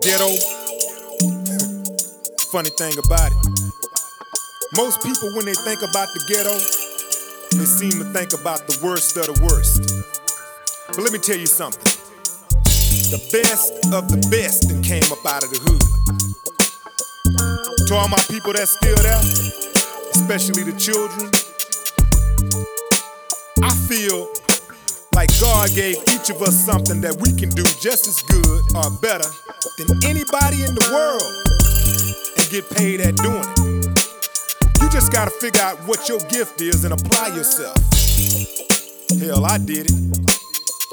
Ghetto. Funny thing about it. Most people, when they think about the ghetto, they seem to think about the worst of the worst. But let me tell you something. The best of the best that came up out of the hood. To all my people that's still there, especially the children, I feel like God gave each of us something that we can do just as good or better than anybody in the world and get paid at doing it. You just gotta figure out what your gift is and apply yourself. Hell, I did it.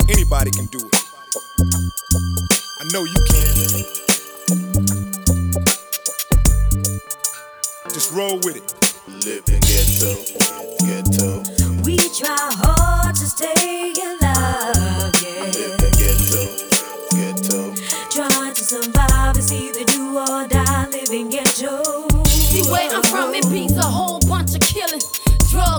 Anybody can do it. I know you can. Just roll with it. Living ghetto, ghetto, We try hard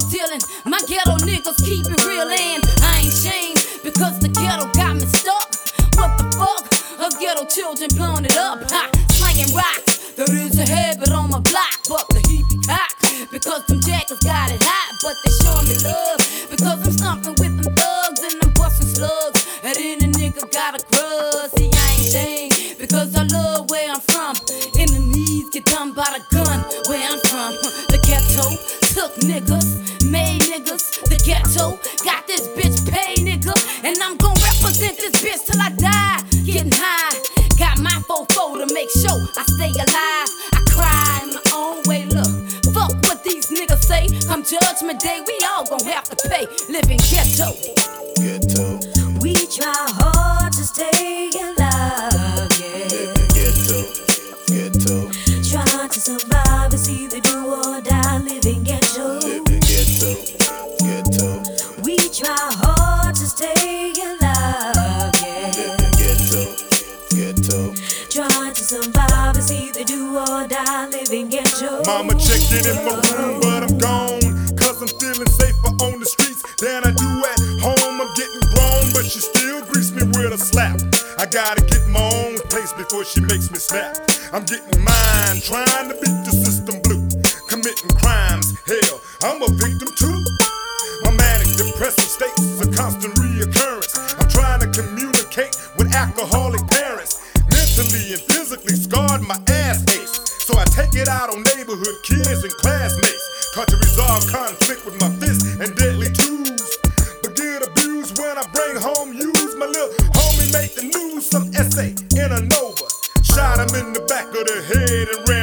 My ghetto niggas keep it real and I ain't shamed because the ghetto got me stuck. What the fuck? Us ghetto children blowing it up, ha, slanging rocks. There is a habit on my block, but the be cock. Because them jackers got it hot, but they showing me love. Because I'm stomping with them thugs and I'm busting slugs. And any nigga got a grudge, see I ain't shamed because I love where I'm from. Enemies get done by the gun where I'm from. The ghetto took niggas, judgment day, we all gon' have to pay. Living ghetto. Ghetto, We try hard to stay alive, yeah. living ghetto, ghetto, Trying to survive is either do or die, living ghetto. living ghetto, ghetto, We try hard to stay alive, yeah. living ghetto, ghetto. Trying to survive is either do or die, living ghetto. Mama checked in in my room, she makes me snap. I'm getting mine, trying to beat the system blue. Committing crimes, hell, I'm a victim too. My manic depressive states is a constant reoccurrence. I'm trying to communicate with alcoholic parents. Mentally and physically scarred, my ass aches. So I take it out on neighborhood kids and classmates. Try to resolve conflict with my fists and deadly tools. But get abused when I bring home use. My little homie made the news, some essay in a Nova. Back of the head and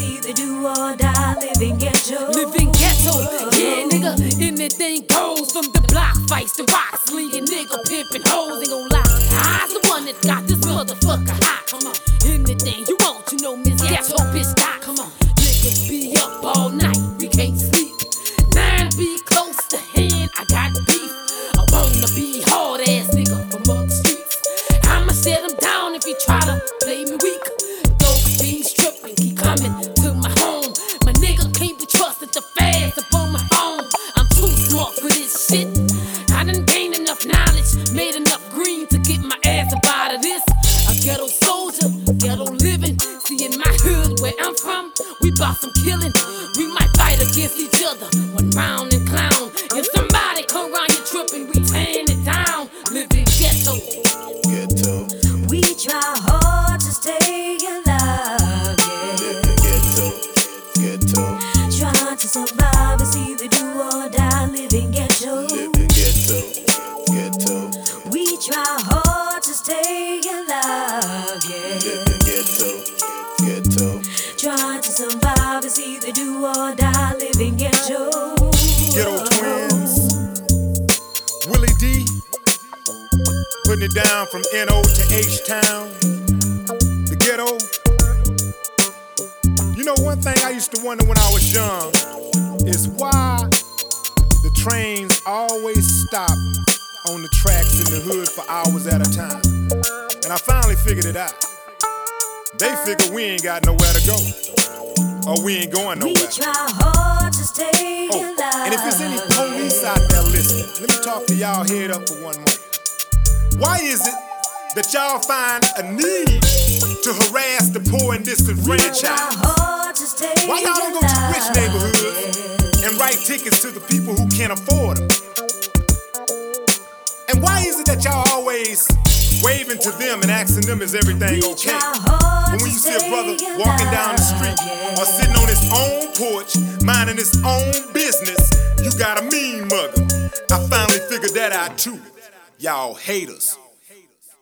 either do or die, living ghetto. Living ghetto, yeah, nigga. Anything goes from the block fights to rock slinging, nigga pimping hoes ain't gon' lie. I's the one that got this motherfucker hot. Come on, anything you want, you know, Miss Ghetto bitch got. Come on, niggas be up all night, we can't sleep. Nine be close to hand, I got beef. I wanna be hard we bout some killing. We might fight against each other, one round and clown. If somebody come round you tripping, we tearing it down. Living ghetto. Ghetto, We try hard to stay alive, yeah. living ghetto, ghetto, Trying to survive is either do or die, living ghetto. living ghetto, ghetto, We try hard to stay or die, living ghetto. Ghetto Twiinz. Willie D. Putting it down from NO to H Town. The ghetto You know, one thing I used to wonder when I was young is why the trains always stop on the tracks in the hood for hours at a time. And I finally figured it out. They figure we ain't got nowhere to go, or we ain't going We nowhere. try hard to stay Oh, alive. and if there's any police out there listening, let me talk to y'all head up for one more. Why is it that y'all find a need to harass the poor and we disenfranchised? hard to stay Why y'all don't go to rich neighborhoods and write tickets to the people who can't afford them? And why is it that y'all always waving to them and asking them is everything We okay? When you see a brother walking down the street or sitting on his own porch, minding his own business, you got a mean mugger. I finally figured that out too. Y'all haters.